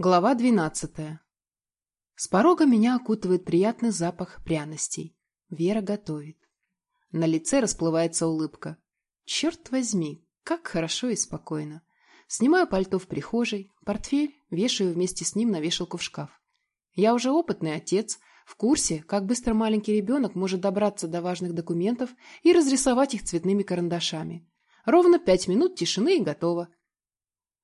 Глава двенадцатая. С порога меня окутывает приятный запах пряностей. Вера готовит. На лице расплывается улыбка. Черт возьми, как хорошо и спокойно. Снимаю пальто в прихожей, портфель вешаю вместе с ним на вешалку в шкаф. Я уже опытный отец, в курсе, как быстро маленький ребенок может добраться до важных документов и разрисовать их цветными карандашами. Ровно пять минут тишины и готово.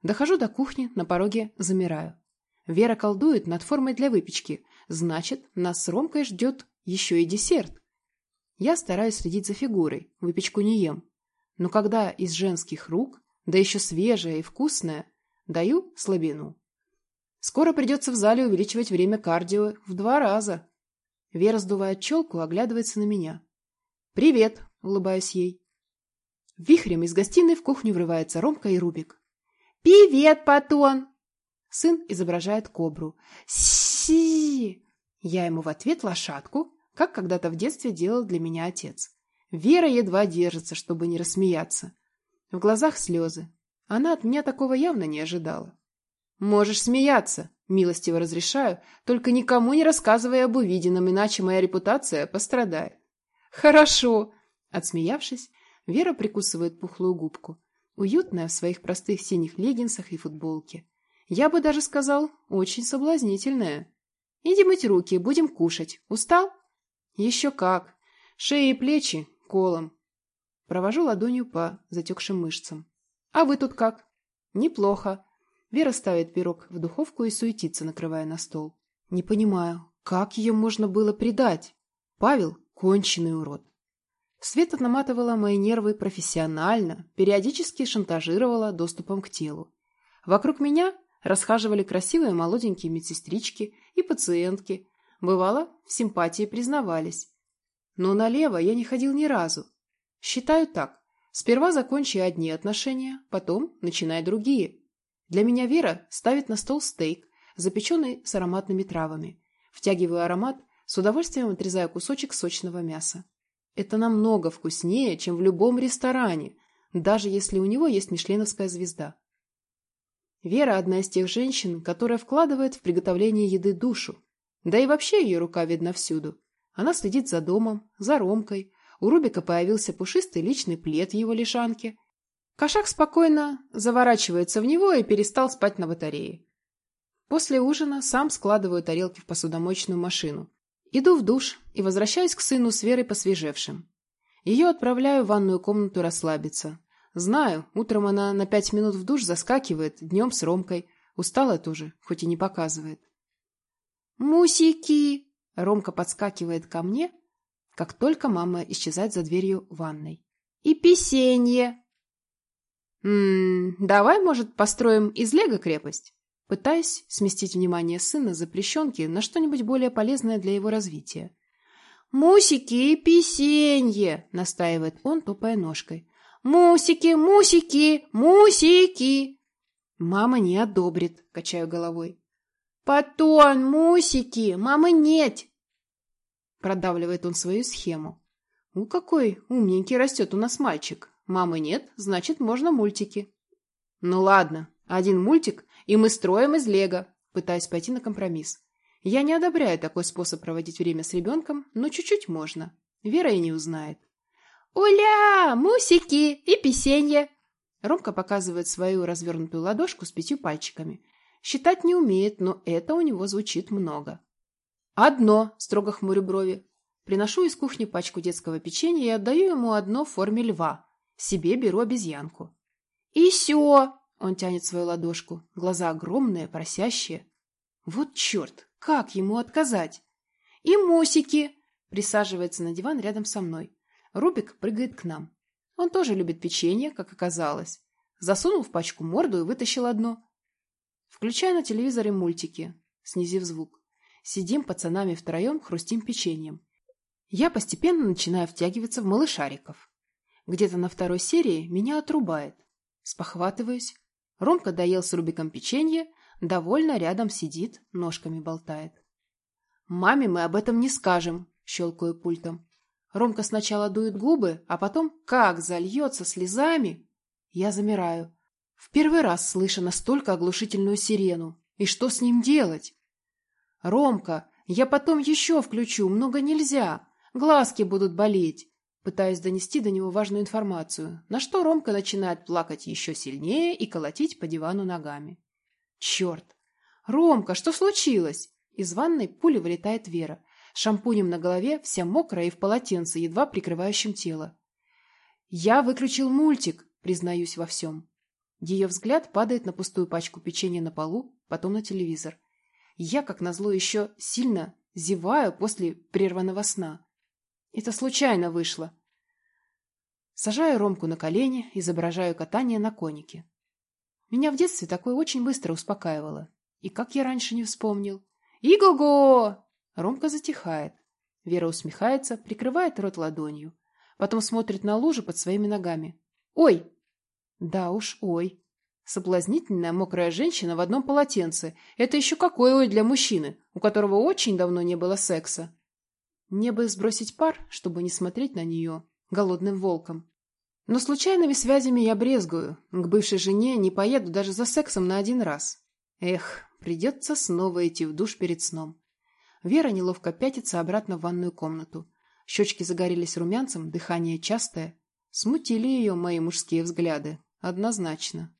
Дохожу до кухни, на пороге замираю. Вера колдует над формой для выпечки. Значит, нас с Ромкой ждет еще и десерт. Я стараюсь следить за фигурой, выпечку не ем. Но когда из женских рук, да еще свежая и вкусная, даю слабину. Скоро придется в зале увеличивать время кардио в два раза. Вера сдувает челку, оглядывается на меня. «Привет!» — улыбаюсь ей. Вихрем из гостиной в кухню врывается Ромка и Рубик. «Привет, Патон!» Сын изображает кобру. «Си!» Я ему в ответ лошадку, как когда-то в детстве делал для меня отец. Вера едва держится, чтобы не рассмеяться. В глазах слезы. Она от меня такого явно не ожидала. «Можешь смеяться», — милостиво разрешаю, только никому не рассказывай об увиденном, иначе моя репутация пострадает. «Хорошо», — отсмеявшись, Вера прикусывает пухлую губку, уютная в своих простых синих леггинсах и футболке. Я бы даже сказал, очень соблазнительная. Иди мыть руки, будем кушать. Устал? Еще как. Шеи и плечи колом. Провожу ладонью по затекшим мышцам. А вы тут как? Неплохо. Вера ставит пирог в духовку и суетится, накрывая на стол. Не понимаю, как ее можно было предать? Павел – конченый урод. Света наматывала мои нервы профессионально, периодически шантажировала доступом к телу. Вокруг меня расхаживали красивые молоденькие медсестрички и пациентки. Бывало, в симпатии признавались. Но налево я не ходил ни разу. Считаю так. Сперва закончи одни отношения, потом начинай другие. Для меня Вера ставит на стол стейк, запеченный с ароматными травами. Втягиваю аромат, с удовольствием отрезаю кусочек сочного мяса. Это намного вкуснее, чем в любом ресторане, даже если у него есть мишленовская звезда. Вера – одна из тех женщин, которая вкладывает в приготовление еды душу. Да и вообще ее рука видна всюду. Она следит за домом, за Ромкой. У Рубика появился пушистый личный плед его лишанке. Кошак спокойно заворачивается в него и перестал спать на батарее. После ужина сам складываю тарелки в посудомоечную машину. Иду в душ и возвращаюсь к сыну с Верой посвежевшим. Ее отправляю в ванную комнату расслабиться. Знаю, утром она на пять минут в душ заскакивает, днем с Ромкой. Устала тоже, хоть и не показывает. «Мусики!» Ромка подскакивает ко мне, как только мама исчезает за дверью ванной. «И песенье!» «Ммм, давай, может, построим из лего крепость?» Пытаюсь сместить внимание сына запрещенки на что-нибудь более полезное для его развития. «Мусики и песенье!» — настаивает он, топая ножкой. «Мусики, мусики, мусики!» «Мама не одобрит», — качаю головой. «Потом, мусики, мамы нет!» Продавливает он свою схему. «У какой умненький растет у нас мальчик. Мамы нет, значит, можно мультики». «Ну ладно, один мультик, и мы строим из лего», пытаясь пойти на компромисс. Я не одобряю такой способ проводить время с ребенком, но чуть-чуть можно. Вера и не узнает. «Уля! Мусики и песенье!» Ромка показывает свою развернутую ладошку с пятью пальчиками. Считать не умеет, но это у него звучит много. «Одно!» – строго хмурю брови. Приношу из кухни пачку детского печенья и отдаю ему одно в форме льва. Себе беру обезьянку. «И все!» – он тянет свою ладошку. Глаза огромные, просящие. «Вот черт! Как ему отказать?» «И мусики!» – присаживается на диван рядом со мной. Рубик прыгает к нам. Он тоже любит печенье, как оказалось. Засунул в пачку морду и вытащил одно. Включаю на телевизоре мультики, снизив звук. Сидим пацанами втроем, хрустим печеньем. Я постепенно начинаю втягиваться в малышариков. Где-то на второй серии меня отрубает. Спохватываюсь. Ромка доел с Рубиком печенье, довольно рядом сидит, ножками болтает. «Маме мы об этом не скажем», — щелкаю пультом. Ромка сначала дует губы, а потом как зальется слезами. Я замираю. В первый раз слышу настолько оглушительную сирену. И что с ним делать? Ромка, я потом еще включу, много нельзя. Глазки будут болеть. Пытаюсь донести до него важную информацию, на что Ромка начинает плакать еще сильнее и колотить по дивану ногами. Черт! Ромка, что случилось? Из ванной пули вылетает Вера. Шампунем на голове, вся мокрая и в полотенце, едва прикрывающем тело. Я выключил мультик, признаюсь во всем. Ее взгляд падает на пустую пачку печенья на полу, потом на телевизор. Я, как назло, еще сильно зеваю после прерванного сна. Это случайно вышло. Сажаю Ромку на колени, изображаю катание на конике. Меня в детстве такое очень быстро успокаивало. И как я раньше не вспомнил. «Иго-го!» Ромка затихает. Вера усмехается, прикрывает рот ладонью. Потом смотрит на лужу под своими ногами. «Ой!» Да уж, ой. Соблазнительная мокрая женщина в одном полотенце. Это еще какой ой для мужчины, у которого очень давно не было секса. Мне бы сбросить пар, чтобы не смотреть на нее голодным волком. Но случайными связями я брезгую. К бывшей жене не поеду даже за сексом на один раз. Эх, придется снова идти в душ перед сном. Вера неловко пятится обратно в ванную комнату. Щечки загорелись румянцем, дыхание частое. Смутили ее мои мужские взгляды. Однозначно.